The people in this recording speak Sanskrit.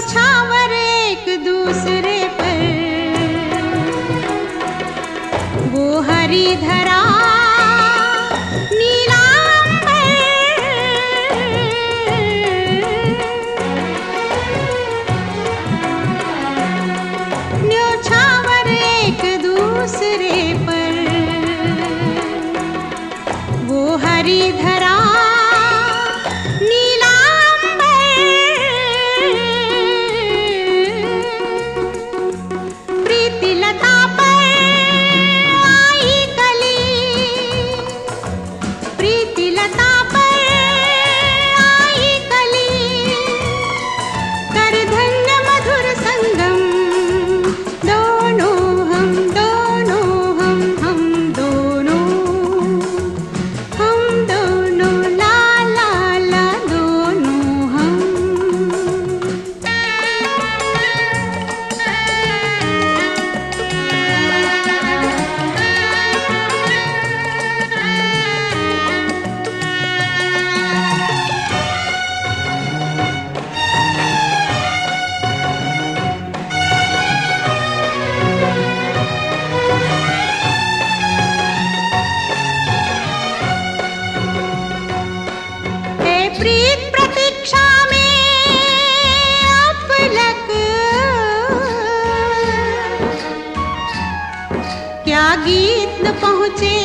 छावर एक दूसरे पर। वो हरी धरा पहुँचे